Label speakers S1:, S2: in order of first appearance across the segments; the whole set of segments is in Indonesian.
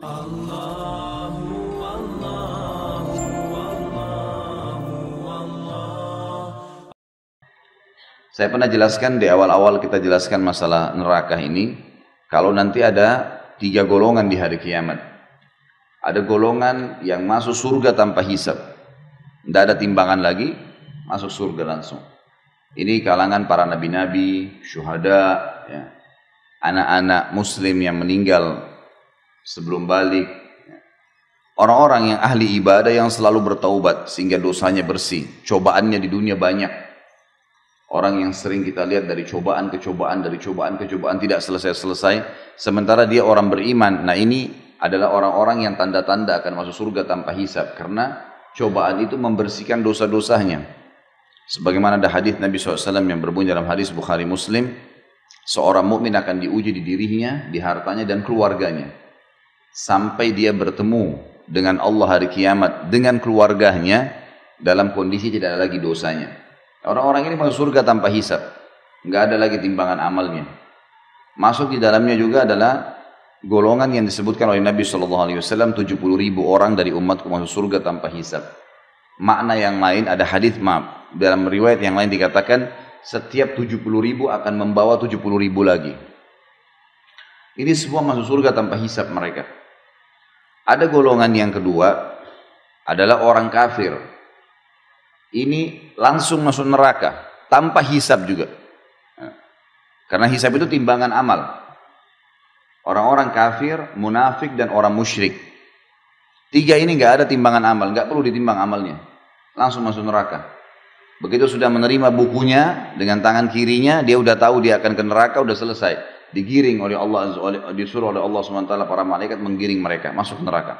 S1: Saya pernah jelaskan di awal-awal kita jelaskan masalah neraka ini, kalau nanti ada tiga golongan di hari kiamat. Ada golongan yang masuk surga tanpa hisab. Tidak ada timbangan lagi, masuk surga langsung. Ini kalangan para nabi-nabi, syuhada, ya. anak-anak muslim yang meninggal sebelum balik. Orang-orang yang ahli ibadah yang selalu bertaubat sehingga dosanya bersih. Cobaannya di dunia banyak Orang yang sering kita lihat dari cobaan ke cobaan, dari cobaan ke cobaan tidak selesai-selesai. Sementara dia orang beriman. Nah ini adalah orang-orang yang tanda-tanda akan masuk surga tanpa hisab. Karena cobaan itu membersihkan dosa-dosanya. Sebagaimana ada hadis Nabi SAW yang berbunyi dalam hadis Bukhari Muslim. Seorang mukmin akan diuji di dirinya, di hartanya dan keluarganya. Sampai dia bertemu dengan Allah hari kiamat, dengan keluarganya, dalam kondisi tidak ada lagi dosanya. Orang-orang ini masuk surga tanpa hisab. Nggak ada lagi timbangan amalnya. Masuk di dalamnya juga adalah golongan yang disebutkan oleh Nabi Shallallahu Alaihi Wasallam 70 ribu orang dari umatku masuk surga tanpa hisab. Makna yang lain ada hadis maaf dalam riwayat yang lain dikatakan setiap 70 ribu akan membawa 70 ribu lagi. Ini semua masuk surga tanpa hisab mereka. Ada golongan yang kedua adalah orang kafir ini langsung masuk neraka tanpa hisab juga. Karena hisab itu timbangan amal. Orang-orang kafir, munafik dan orang musyrik. Tiga ini nggak ada timbangan amal, nggak perlu ditimbang amalnya. Langsung masuk neraka. Begitu sudah menerima bukunya dengan tangan kirinya, dia udah tahu dia akan ke neraka, udah selesai. Digiring oleh Allah, disuruh oleh Allah SWT para malaikat menggiring mereka masuk neraka.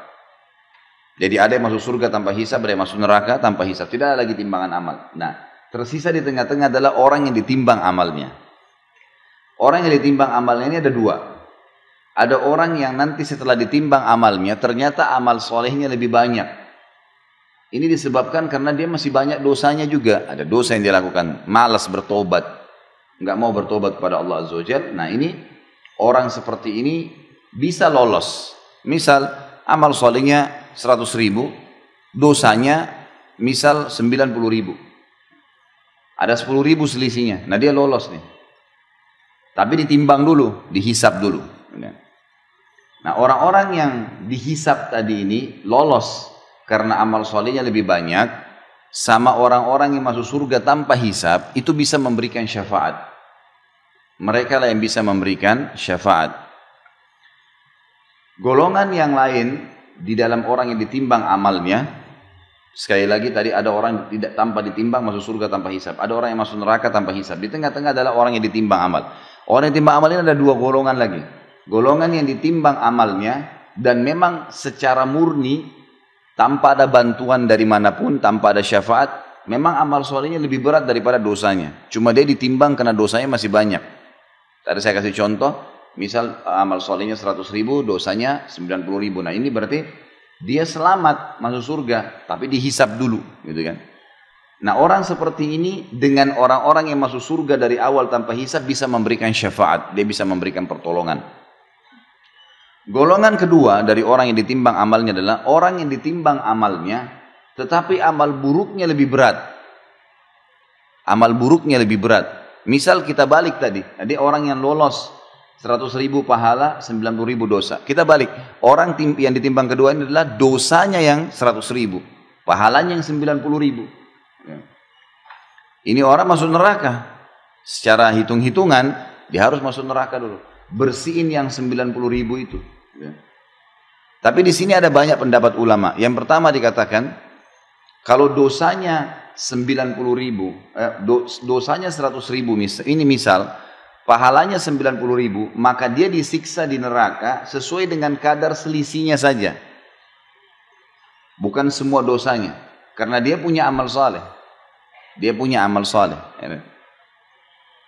S1: Jadi ada yang masuk surga tanpa hisab, ada yang masuk neraka tanpa hisab. Tidak ada lagi timbangan amal. Nah, tersisa di tengah-tengah adalah orang yang ditimbang amalnya. Orang yang ditimbang amalnya ini ada dua. Ada orang yang nanti setelah ditimbang amalnya, ternyata amal solehnya lebih banyak. Ini disebabkan karena dia masih banyak dosanya juga. Ada dosa yang dia lakukan, malas bertobat. Nggak mau bertobat kepada Allah Azza wa Nah ini, orang seperti ini bisa lolos. Misal, amal solehnya 100 ribu, dosanya misal 90 ribu. Ada 10 ribu selisihnya. Nah dia lolos nih. Tapi ditimbang dulu, dihisap dulu. Nah orang-orang yang dihisap tadi ini lolos karena amal solehnya lebih banyak sama orang-orang yang masuk surga tanpa hisap itu bisa memberikan syafaat. Mereka lah yang bisa memberikan syafaat. Golongan yang lain di dalam orang yang ditimbang amalnya, sekali lagi tadi ada orang tidak tanpa ditimbang masuk surga tanpa hisap, ada orang yang masuk neraka tanpa hisap. Di tengah-tengah adalah orang yang ditimbang amal. Orang yang ditimbang amal ini ada dua golongan lagi. Golongan yang ditimbang amalnya dan memang secara murni tanpa ada bantuan dari mana pun, tanpa ada syafaat, memang amal solehnya lebih berat daripada dosanya. Cuma dia ditimbang karena dosanya masih banyak. Tadi saya kasih contoh, Misal amal solehnya 100 ribu, dosanya 90 ribu. Nah ini berarti dia selamat masuk surga, tapi dihisap dulu, gitu kan? Nah orang seperti ini dengan orang-orang yang masuk surga dari awal tanpa hisap bisa memberikan syafaat, dia bisa memberikan pertolongan. Golongan kedua dari orang yang ditimbang amalnya adalah orang yang ditimbang amalnya, tetapi amal buruknya lebih berat. Amal buruknya lebih berat. Misal kita balik tadi, ada orang yang lolos 100 ribu pahala, 90 ribu dosa. Kita balik. Orang yang ditimbang kedua ini adalah dosanya yang 100 ribu. Pahalanya yang 90 ribu. Ya. Ini orang masuk neraka. Secara hitung-hitungan, dia harus masuk neraka dulu. Bersihin yang 90 ribu itu. Ya. Tapi di sini ada banyak pendapat ulama. Yang pertama dikatakan, kalau dosanya 90 ribu, eh, dosanya 100 ribu, ini misal, pahalanya 90 ribu, maka dia disiksa di neraka sesuai dengan kadar selisihnya saja. Bukan semua dosanya. Karena dia punya amal saleh. Dia punya amal saleh.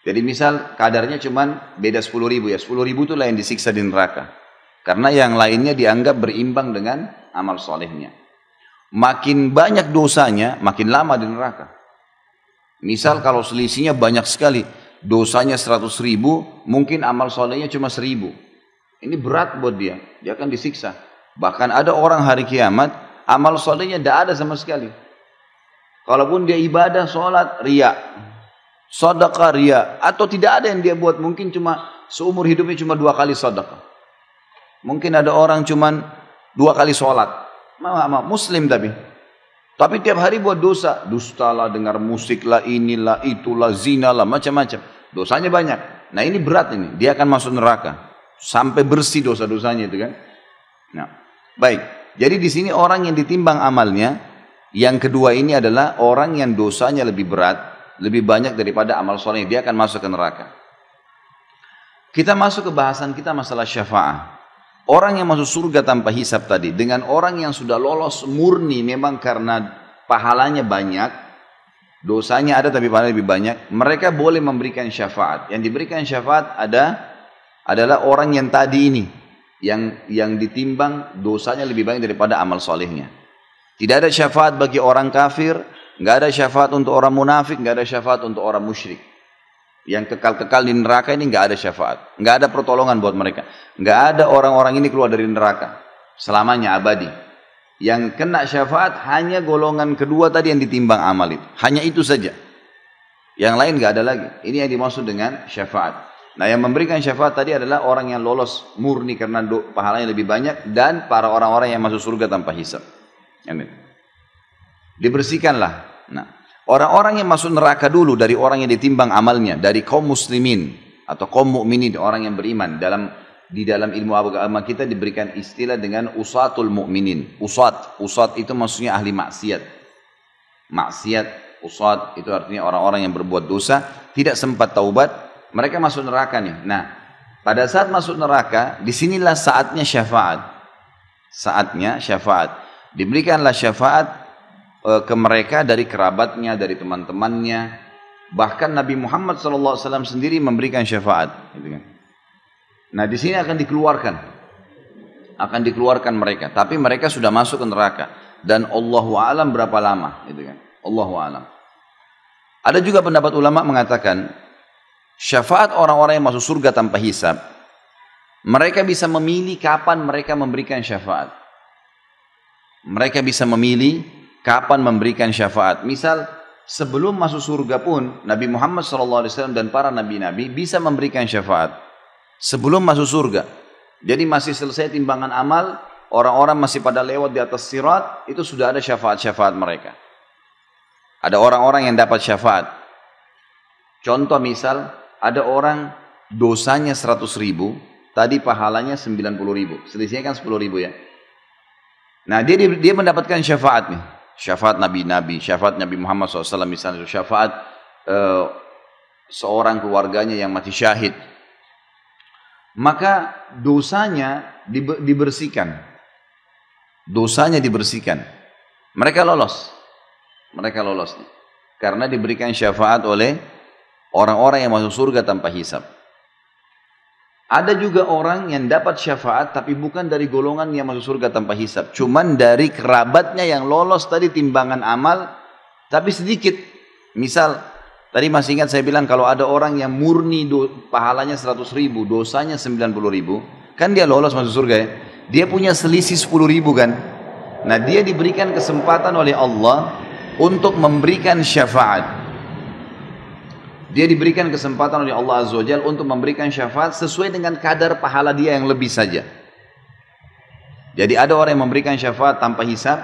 S1: Jadi misal kadarnya cuma beda 10 ribu ya. 10 ribu itulah yang disiksa di neraka. Karena yang lainnya dianggap berimbang dengan amal solehnya. Makin banyak dosanya, makin lama di neraka. Misal kalau selisihnya banyak sekali, dosanya 100 ribu, mungkin amal solehnya cuma seribu. Ini berat buat dia, dia akan disiksa. Bahkan ada orang hari kiamat, amal solehnya tidak ada sama sekali. Kalaupun dia ibadah, sholat, ria. Sodakah ria. Atau tidak ada yang dia buat. Mungkin cuma seumur hidupnya cuma dua kali sodakah. Mungkin ada orang cuma dua kali sholat. Muslim tapi. Tapi tiap hari buat dosa. Dusta lah, dengar musik lah, inilah, itulah, zina lah, macam-macam. Dosanya banyak. Nah ini berat ini. Dia akan masuk neraka. Sampai bersih dosa-dosanya itu kan. Nah, baik. Jadi di sini orang yang ditimbang amalnya, yang kedua ini adalah orang yang dosanya lebih berat, lebih banyak daripada amal soleh. Dia akan masuk ke neraka. Kita masuk ke bahasan kita masalah syafaat. Orang yang masuk surga tanpa hisap tadi, dengan orang yang sudah lolos murni memang karena pahalanya banyak, dosanya ada tapi pahalanya lebih banyak, mereka boleh memberikan syafaat. Yang diberikan syafaat ada adalah orang yang tadi ini, yang yang ditimbang dosanya lebih banyak daripada amal solehnya. Tidak ada syafaat bagi orang kafir, nggak ada syafaat untuk orang munafik, nggak ada syafaat untuk orang musyrik. Yang kekal-kekal di neraka ini nggak ada syafaat, nggak ada pertolongan buat mereka, nggak ada orang-orang ini keluar dari neraka selamanya abadi. Yang kena syafaat hanya golongan kedua tadi yang ditimbang amal itu, hanya itu saja. Yang lain nggak ada lagi. Ini yang dimaksud dengan syafaat. Nah yang memberikan syafaat tadi adalah orang yang lolos murni karena pahalanya lebih banyak dan para orang-orang yang masuk surga tanpa hisab. Dibersihkanlah. Nah, orang-orang yang masuk neraka dulu dari orang yang ditimbang amalnya dari kaum muslimin atau kaum mukminin orang yang beriman dalam di dalam ilmu agama kita diberikan istilah dengan usatul mukminin. Usat, usat itu maksudnya ahli maksiat. Maksiat, usat itu artinya orang-orang yang berbuat dosa tidak sempat taubat mereka masuk neraka nih. Nah, pada saat masuk neraka, di sinilah saatnya syafaat. Saatnya syafaat. Diberikanlah syafaat ke mereka dari kerabatnya, dari teman-temannya. Bahkan Nabi Muhammad SAW sendiri memberikan syafaat. Gitu kan. Nah, di sini akan dikeluarkan. Akan dikeluarkan mereka. Tapi mereka sudah masuk ke neraka. Dan Allahu alam berapa lama, gitu kan? Allahu alam. Ada juga pendapat ulama mengatakan Syafaat orang-orang yang masuk surga tanpa hisab, mereka bisa memilih kapan mereka memberikan syafaat. Mereka bisa memilih kapan memberikan syafaat. Misal sebelum masuk surga pun Nabi Muhammad SAW dan para nabi-nabi bisa memberikan syafaat sebelum masuk surga. Jadi masih selesai timbangan amal, orang-orang masih pada lewat di atas sirat, itu sudah ada syafaat-syafaat mereka. Ada orang-orang yang dapat syafaat. Contoh misal, ada orang dosanya 100 ribu, tadi pahalanya 90 ribu. Selisihnya kan 10 ribu ya. Nah dia, dia mendapatkan syafaat nih. Syafaat Nabi-Nabi, syafaat Nabi Muhammad SAW misalnya, syafaat uh, seorang keluarganya yang mati syahid. Maka dosanya dibersihkan. Dosanya dibersihkan. Mereka lolos. Mereka lolos. Karena diberikan syafaat oleh Orang-orang yang masuk surga tanpa hisap. Ada juga orang yang dapat syafaat tapi bukan dari golongan yang masuk surga tanpa hisap. Cuman dari kerabatnya yang lolos tadi timbangan amal tapi sedikit. Misal tadi masih ingat saya bilang kalau ada orang yang murni do, pahalanya 100 ribu, dosanya 90 ribu. Kan dia lolos masuk surga ya. Dia punya selisih 10 ribu kan. Nah dia diberikan kesempatan oleh Allah untuk memberikan syafaat. Dia diberikan kesempatan oleh Allah Azza wa untuk memberikan syafaat sesuai dengan kadar pahala dia yang lebih saja. Jadi ada orang yang memberikan syafaat tanpa hisab,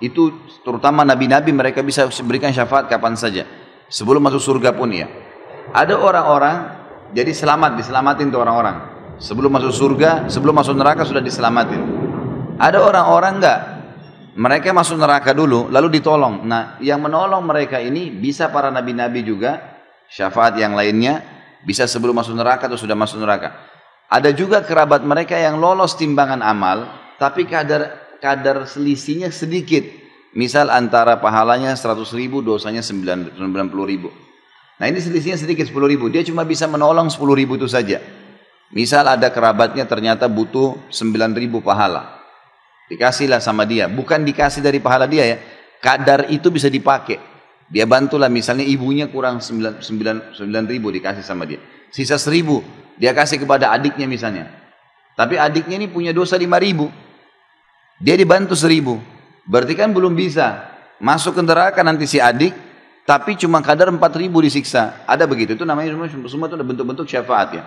S1: itu terutama nabi-nabi mereka bisa memberikan syafaat kapan saja. Sebelum masuk surga pun ya. Ada orang-orang, jadi selamat, diselamatin tuh orang-orang. Sebelum masuk surga, sebelum masuk neraka sudah diselamatin. Ada orang-orang enggak, mereka masuk neraka dulu, lalu ditolong. Nah, yang menolong mereka ini bisa para nabi-nabi juga, syafaat yang lainnya bisa sebelum masuk neraka atau sudah masuk neraka. Ada juga kerabat mereka yang lolos timbangan amal, tapi kadar kadar selisihnya sedikit. Misal antara pahalanya 100 ribu, dosanya 90 ribu. Nah ini selisihnya sedikit 10 ribu. Dia cuma bisa menolong 10 ribu itu saja. Misal ada kerabatnya ternyata butuh 9 ribu pahala. Dikasihlah sama dia. Bukan dikasih dari pahala dia ya. Kadar itu bisa dipakai. Dia bantulah misalnya ibunya kurang 9, 9, 9 ribu dikasih sama dia. Sisa 1000 dia kasih kepada adiknya misalnya. Tapi adiknya ini punya dosa 5 ribu. Dia dibantu seribu. Berarti kan belum bisa. Masuk ke neraka nanti si adik, tapi cuma kadar empat ribu disiksa. Ada begitu. Itu namanya semua, semua itu ada bentuk-bentuk syafaat ya.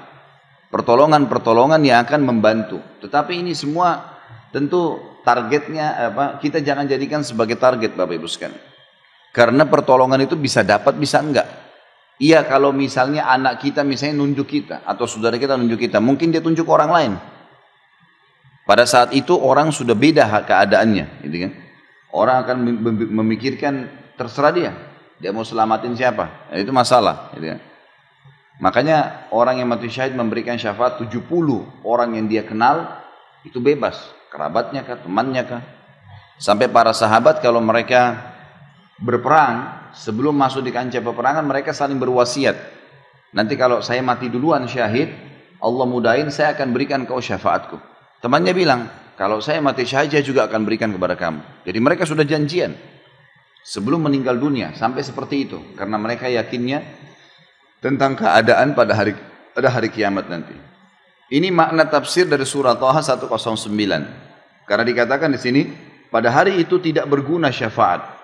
S1: Pertolongan-pertolongan yang akan membantu. Tetapi ini semua tentu targetnya apa? Kita jangan jadikan sebagai target Bapak Ibu sekalian. Karena pertolongan itu bisa dapat, bisa enggak. Iya kalau misalnya anak kita misalnya nunjuk kita atau saudara kita nunjuk kita, mungkin dia tunjuk orang lain. Pada saat itu orang sudah beda keadaannya, gitu kan? Orang akan memikirkan terserah dia, dia mau selamatin siapa, nah, itu masalah, gitu kan? Makanya orang yang mati syahid memberikan syafaat 70 orang yang dia kenal itu bebas, kerabatnya kah, temannya kah. Sampai para sahabat kalau mereka berperang sebelum masuk di kancah peperangan mereka saling berwasiat. Nanti kalau saya mati duluan syahid, Allah mudahin saya akan berikan kau syafaatku. Temannya bilang, kalau saya mati syahid juga akan berikan kepada kamu. Jadi mereka sudah janjian sebelum meninggal dunia sampai seperti itu karena mereka yakinnya tentang keadaan pada hari pada hari kiamat nanti. Ini makna tafsir dari surah Taha 109. Karena dikatakan di sini pada hari itu tidak berguna syafaat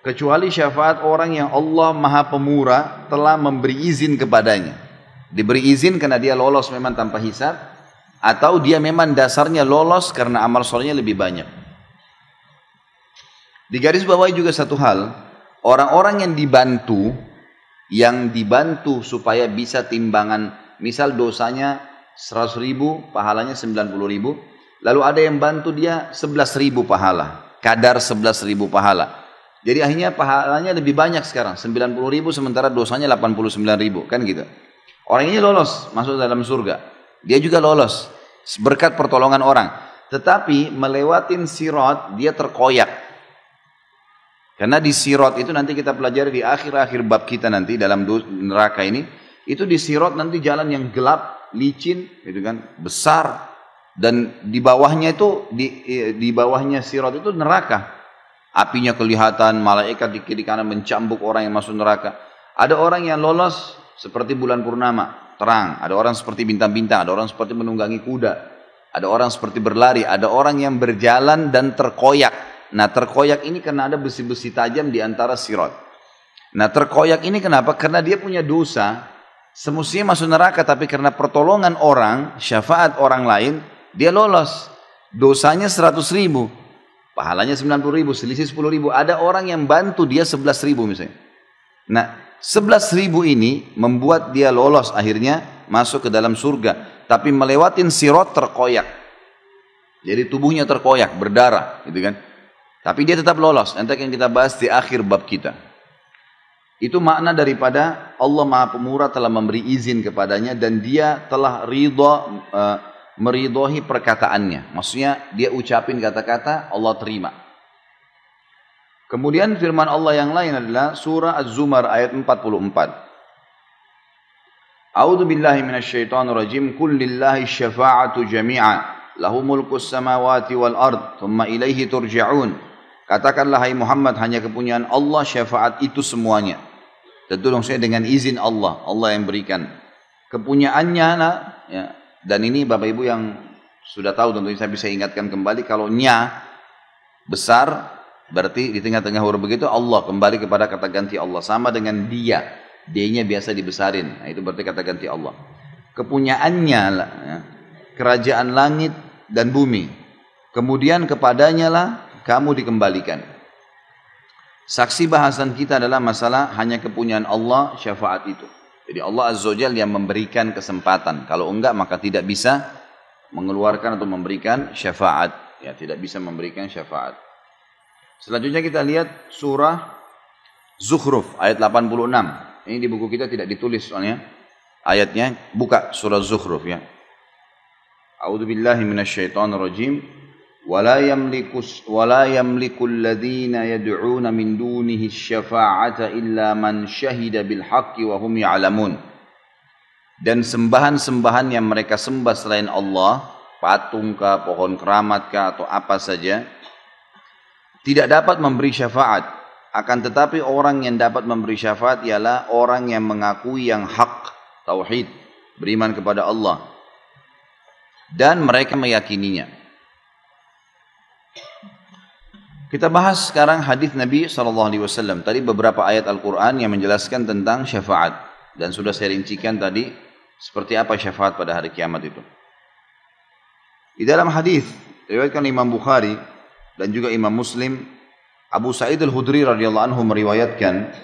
S1: kecuali syafaat orang yang Allah Maha Pemurah telah memberi izin kepadanya. Diberi izin karena dia lolos memang tanpa hisab atau dia memang dasarnya lolos karena amal solehnya lebih banyak. Di garis bawah juga satu hal, orang-orang yang dibantu yang dibantu supaya bisa timbangan misal dosanya 100 ribu pahalanya 90 ribu lalu ada yang bantu dia 11 ribu pahala kadar 11 ribu pahala jadi akhirnya pahalanya lebih banyak sekarang. 90 ribu sementara dosanya 89 ribu. Kan gitu. Orang ini lolos masuk dalam surga. Dia juga lolos. Berkat pertolongan orang. Tetapi melewatin sirot dia terkoyak. Karena di sirot itu nanti kita pelajari di akhir-akhir bab kita nanti dalam neraka ini. Itu di sirot nanti jalan yang gelap, licin, gitu kan, besar. Dan di bawahnya itu, di, di bawahnya sirot itu neraka. Apinya kelihatan, malaikat di kiri kanan mencambuk orang yang masuk neraka. Ada orang yang lolos seperti bulan purnama, terang. Ada orang seperti bintang-bintang, ada orang seperti menunggangi kuda. Ada orang seperti berlari, ada orang yang berjalan dan terkoyak. Nah terkoyak ini karena ada besi-besi tajam di antara sirot. Nah terkoyak ini kenapa? Karena dia punya dosa, semestinya masuk neraka, tapi karena pertolongan orang, syafaat orang lain, dia lolos. Dosanya 100 ribu, Pahalanya 90 ribu, selisih 10 ribu. Ada orang yang bantu dia 11 ribu misalnya. Nah, 11 ribu ini membuat dia lolos akhirnya masuk ke dalam surga. Tapi melewatin sirot terkoyak. Jadi tubuhnya terkoyak, berdarah gitu kan. Tapi dia tetap lolos. Nanti yang kita bahas di akhir bab kita. Itu makna daripada Allah Maha Pemurah telah memberi izin kepadanya dan dia telah ridha uh, meridohi perkataannya. Maksudnya dia ucapin kata-kata Allah terima. Kemudian firman Allah yang lain adalah surah Az-Zumar ayat 44. A'udzu billahi minasyaitonir rajim. Qul lillahi syafa'atu jami'a. Lahu mulku samawati wal ard, thumma ilaihi turja'un. Katakanlah hai Muhammad hanya kepunyaan Allah syafaat itu semuanya. Tentu saya dengan izin Allah, Allah yang berikan. Kepunyaannya ya, dan ini Bapak Ibu yang sudah tahu tentunya saya bisa ingatkan kembali kalau nya besar berarti di tengah-tengah huruf begitu Allah kembali kepada kata ganti Allah. Sama dengan dia D-nya biasa dibesarin. Nah, itu berarti kata ganti Allah. Kepunyaannya ya, kerajaan langit dan bumi. Kemudian kepadanya lah kamu dikembalikan. Saksi bahasan kita adalah masalah hanya kepunyaan Allah syafaat itu jadi Allah Azza wa yang memberikan kesempatan. Kalau enggak maka tidak bisa mengeluarkan atau memberikan syafaat. Ya, tidak bisa memberikan syafaat. Selanjutnya kita lihat surah Zukhruf ayat 86. Ini di buku kita tidak ditulis soalnya. Ayatnya buka surah Zukhruf ya. A'udzu billahi minasyaitonir rajim. ولا يملك ولا يملك الذين يدعون من دونه الشفاعة إلا من شهد بالحق وهم يعلمون dan sembahan-sembahan yang mereka sembah selain Allah patung kah, pohon keramat kah atau apa saja tidak dapat memberi syafaat akan tetapi orang yang dapat memberi syafaat ialah orang yang mengakui yang hak tauhid beriman kepada Allah dan mereka meyakininya Kita bahas sekarang hadis Nabi SAW. Tadi beberapa ayat Al-Quran yang menjelaskan tentang syafaat. Dan sudah saya rincikan tadi seperti apa syafaat pada hari kiamat itu. Di dalam hadis riwayatkan Imam Bukhari dan juga Imam Muslim, Abu Sa'id Al-Hudri radhiyallahu anhu meriwayatkan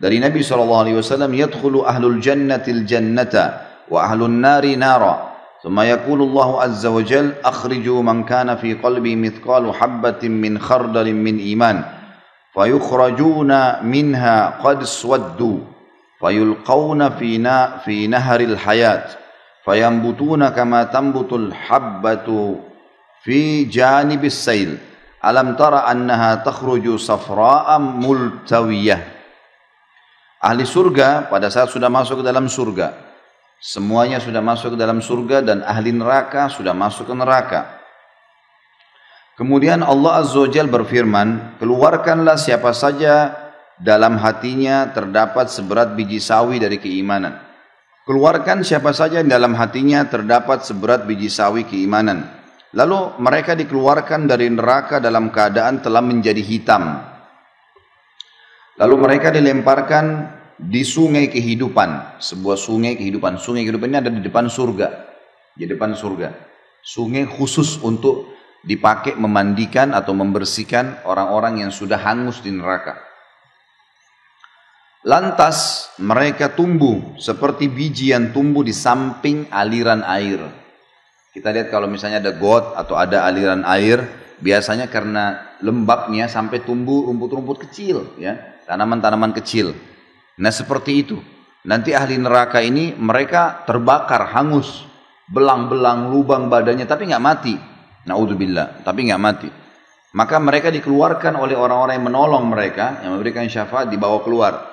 S1: dari Nabi SAW, "Yadkhulu ahlul jannatil jannata wa ahlun nari nara." ثم يقول الله عز وجل أخرجوا من كان في قلبي مثقال حبة من خردل من إيمان فيخرجون منها قد سودوا فيلقون في في نهر الحياة فينبتون كما تنبت الحبة في جانب السيل ألم تر أنها تخرج صفراء ملتوية؟ Ahli surga pada saat sudah masuk ke dalam surga Semuanya sudah masuk ke dalam surga dan ahli neraka sudah masuk ke neraka. Kemudian Allah Azza wa Jal berfirman, keluarkanlah siapa saja dalam hatinya terdapat seberat biji sawi dari keimanan. Keluarkan siapa saja dalam hatinya terdapat seberat biji sawi keimanan. Lalu mereka dikeluarkan dari neraka dalam keadaan telah menjadi hitam. Lalu mereka dilemparkan di sungai kehidupan, sebuah sungai kehidupan. Sungai kehidupan ini ada di depan surga, di depan surga. Sungai khusus untuk dipakai memandikan atau membersihkan orang-orang yang sudah hangus di neraka. Lantas mereka tumbuh seperti biji yang tumbuh di samping aliran air. Kita lihat kalau misalnya ada got atau ada aliran air, biasanya karena lembabnya sampai tumbuh rumput-rumput kecil, ya, tanaman-tanaman kecil. Nah seperti itu. Nanti ahli neraka ini mereka terbakar, hangus. Belang-belang, lubang badannya, tapi nggak mati. Naudzubillah, tapi nggak mati. Maka mereka dikeluarkan oleh orang-orang yang menolong mereka, yang memberikan syafaat, dibawa keluar.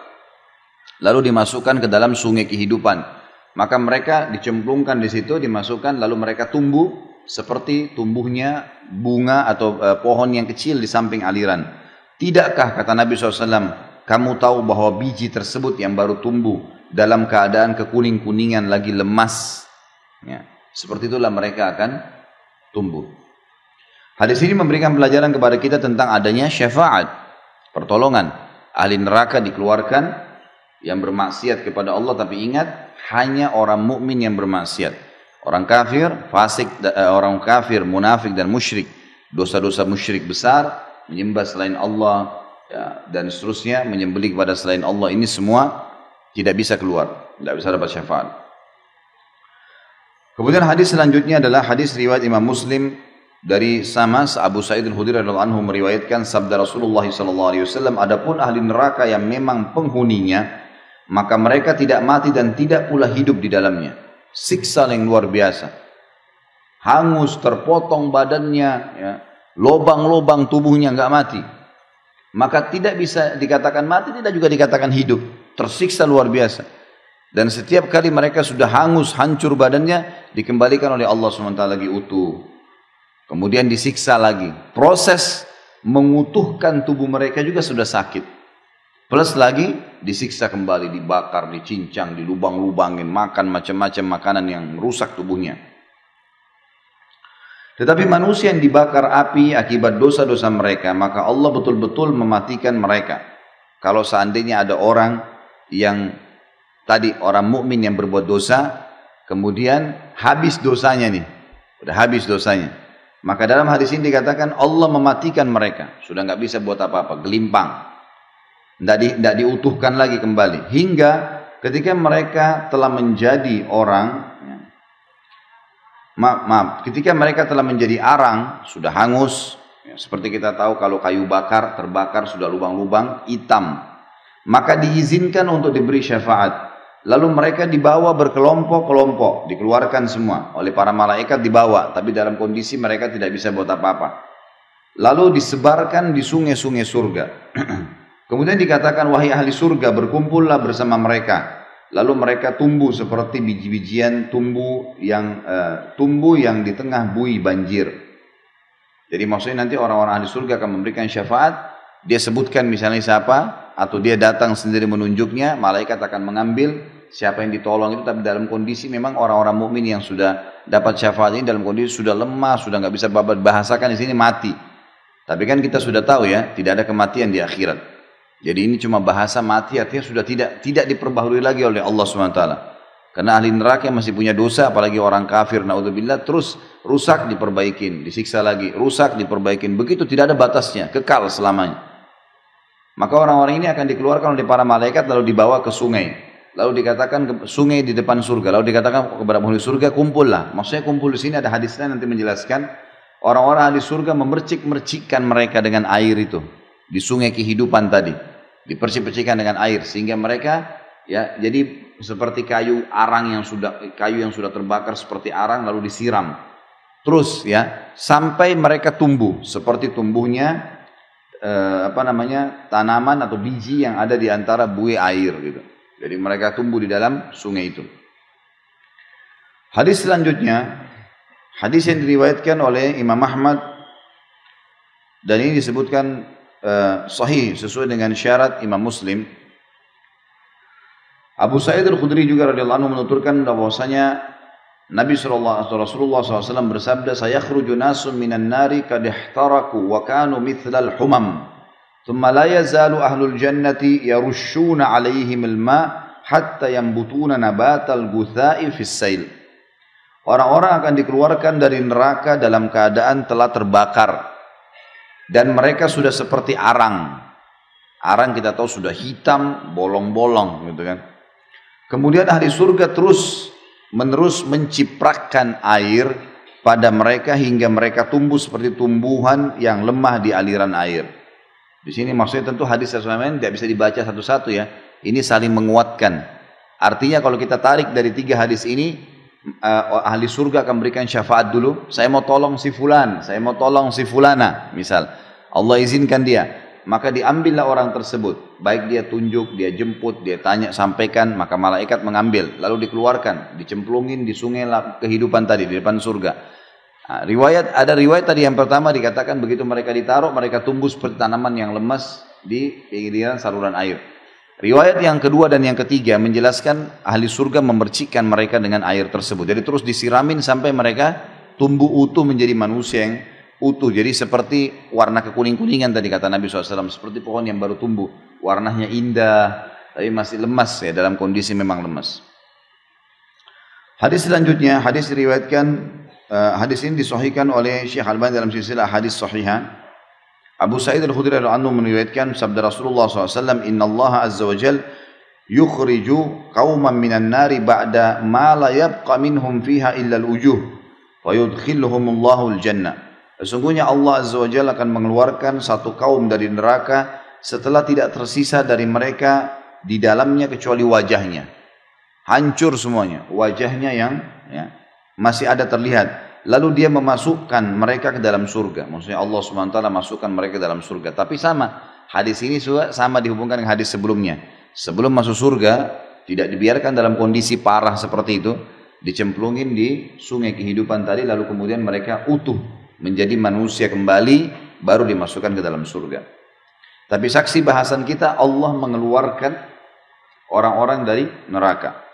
S1: Lalu dimasukkan ke dalam sungai kehidupan. Maka mereka dicemplungkan di situ, dimasukkan, lalu mereka tumbuh seperti tumbuhnya bunga atau uh, pohon yang kecil di samping aliran. Tidakkah kata Nabi SAW, kamu tahu bahwa biji tersebut yang baru tumbuh dalam keadaan kekuning-kuningan lagi lemas. Ya. Seperti itulah mereka akan tumbuh. Hadis ini memberikan pelajaran kepada kita tentang adanya syafaat, pertolongan. Ahli neraka dikeluarkan yang bermaksiat kepada Allah tapi ingat hanya orang mukmin yang bermaksiat. Orang kafir, fasik, eh, orang kafir, munafik dan musyrik, dosa-dosa musyrik besar, menyembah selain Allah, ya, dan seterusnya menyembelih kepada selain Allah ini semua tidak bisa keluar, tidak bisa dapat syafaat. Kemudian hadis selanjutnya adalah hadis riwayat Imam Muslim dari sama Abu Sa'id al-Khudri radhiyallahu anhu meriwayatkan sabda Rasulullah sallallahu alaihi wasallam adapun ahli neraka yang memang penghuninya maka mereka tidak mati dan tidak pula hidup di dalamnya. Siksa yang luar biasa. Hangus, terpotong badannya, ya. lobang-lobang tubuhnya nggak mati maka tidak bisa dikatakan mati, tidak juga dikatakan hidup. Tersiksa luar biasa. Dan setiap kali mereka sudah hangus, hancur badannya, dikembalikan oleh Allah SWT lagi utuh. Kemudian disiksa lagi. Proses mengutuhkan tubuh mereka juga sudah sakit. Plus lagi disiksa kembali, dibakar, dicincang, dilubang-lubangin, makan macam-macam makanan yang merusak tubuhnya. Tetapi manusia yang dibakar api akibat dosa-dosa mereka, maka Allah betul-betul mematikan mereka. Kalau seandainya ada orang yang tadi orang mukmin yang berbuat dosa, kemudian habis dosanya nih, udah habis dosanya. Maka dalam hadis ini dikatakan Allah mematikan mereka, sudah nggak bisa buat apa-apa, gelimpang, tidak di, diutuhkan lagi kembali. Hingga ketika mereka telah menjadi orang maaf, maaf, ketika mereka telah menjadi arang, sudah hangus, ya, seperti kita tahu kalau kayu bakar, terbakar, sudah lubang-lubang, hitam, maka diizinkan untuk diberi syafaat. Lalu mereka dibawa berkelompok-kelompok, dikeluarkan semua oleh para malaikat dibawa, tapi dalam kondisi mereka tidak bisa buat apa-apa. Lalu disebarkan di sungai-sungai surga. Kemudian dikatakan, wahai ahli surga, berkumpullah bersama mereka lalu mereka tumbuh seperti biji-bijian tumbuh yang uh, tumbuh yang di tengah bui banjir. Jadi maksudnya nanti orang-orang ahli surga akan memberikan syafaat, dia sebutkan misalnya siapa atau dia datang sendiri menunjuknya, malaikat akan mengambil siapa yang ditolong itu tapi dalam kondisi memang orang-orang mukmin yang sudah dapat syafaat ini dalam kondisi sudah lemah, sudah nggak bisa bahasakan di sini mati. Tapi kan kita sudah tahu ya, tidak ada kematian di akhirat. Jadi ini cuma bahasa mati artinya sudah tidak tidak diperbaharui lagi oleh Allah SWT. Karena ahli neraka masih punya dosa, apalagi orang kafir, naudzubillah, terus rusak diperbaikin, disiksa lagi, rusak diperbaikin. Begitu tidak ada batasnya, kekal selamanya. Maka orang-orang ini akan dikeluarkan oleh para malaikat lalu dibawa ke sungai. Lalu dikatakan ke sungai di depan surga. Lalu dikatakan kepada penghuni surga, kumpullah. Maksudnya kumpul di sini ada hadisnya nanti menjelaskan. Orang-orang ahli surga memercik-mercikkan mereka dengan air itu. Di sungai kehidupan tadi. Dipercik-percikan dengan air. Sehingga mereka ya jadi seperti kayu arang yang sudah kayu yang sudah terbakar seperti arang lalu disiram. Terus ya sampai mereka tumbuh seperti tumbuhnya eh, apa namanya tanaman atau biji yang ada di antara buih air gitu. Jadi mereka tumbuh di dalam sungai itu. Hadis selanjutnya hadis yang diriwayatkan oleh Imam Ahmad dan ini disebutkan eh, sahih sesuai dengan syarat Imam Muslim Abu Sa'id al-Khudri juga radhiyallahu anhu menuturkan bahwasanya Nabi sallallahu alaihi Rasulullah SAW bersabda, "Saya khruju nasun minan nari kad ihtaraku wa kanu mithlal humam." Thumma la yazalu ahlul jannati yarushuna alaihim al-ma hatta yambutuna nabatal guthai fis sail. Orang-orang akan dikeluarkan dari neraka dalam keadaan telah terbakar dan mereka sudah seperti arang. Arang kita tahu sudah hitam, bolong-bolong gitu kan. Kemudian ahli surga terus menerus mencipratkan air pada mereka hingga mereka tumbuh seperti tumbuhan yang lemah di aliran air. Di sini maksudnya tentu hadis Rasulullah tidak bisa dibaca satu-satu ya. Ini saling menguatkan. Artinya kalau kita tarik dari tiga hadis ini, uh, ahli surga akan berikan syafaat dulu. Saya mau tolong si fulan, saya mau tolong si fulana, misal. Allah izinkan dia maka diambillah orang tersebut. Baik dia tunjuk, dia jemput, dia tanya, sampaikan, maka malaikat mengambil. Lalu dikeluarkan, dicemplungin di sungai kehidupan tadi, di depan surga. Nah, riwayat ada riwayat tadi yang pertama dikatakan begitu mereka ditaruh, mereka tumbuh seperti tanaman yang lemas di pinggiran saluran air. Riwayat yang kedua dan yang ketiga menjelaskan ahli surga memercikkan mereka dengan air tersebut. Jadi terus disiramin sampai mereka tumbuh utuh menjadi manusia yang utuh. Jadi seperti warna kekuning-kuningan tadi kata Nabi SAW. Seperti pohon yang baru tumbuh. Warnanya indah. Tapi masih lemas ya dalam kondisi memang lemas. Hadis selanjutnya, hadis diriwayatkan, uh, hadis ini disohikan oleh Syekh Al-Bani dalam silsilah hadis sahihah. Abu Sa'id Al-Khudri anhu meriwayatkan sabda Rasulullah SAW, Inna Allah Azza wa Jal yukhriju qawman minan nari ba'da ma la yabqa minhum fiha illa al-ujuh wa yudkhilhumullahu al-jannah. Sesungguhnya Allah Azza wa Jalla akan mengeluarkan satu kaum dari neraka setelah tidak tersisa dari mereka di dalamnya kecuali wajahnya. Hancur semuanya, wajahnya yang ya, masih ada terlihat. Lalu dia memasukkan mereka ke dalam surga. Maksudnya Allah SWT masukkan mereka ke dalam surga. Tapi sama, hadis ini sama dihubungkan dengan hadis sebelumnya. Sebelum masuk surga, tidak dibiarkan dalam kondisi parah seperti itu, dicemplungin di sungai kehidupan tadi, lalu kemudian mereka utuh menjadi manusia kembali baru dimasukkan ke dalam surga. Tapi saksi bahasan kita Allah mengeluarkan orang-orang dari neraka.